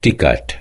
ticket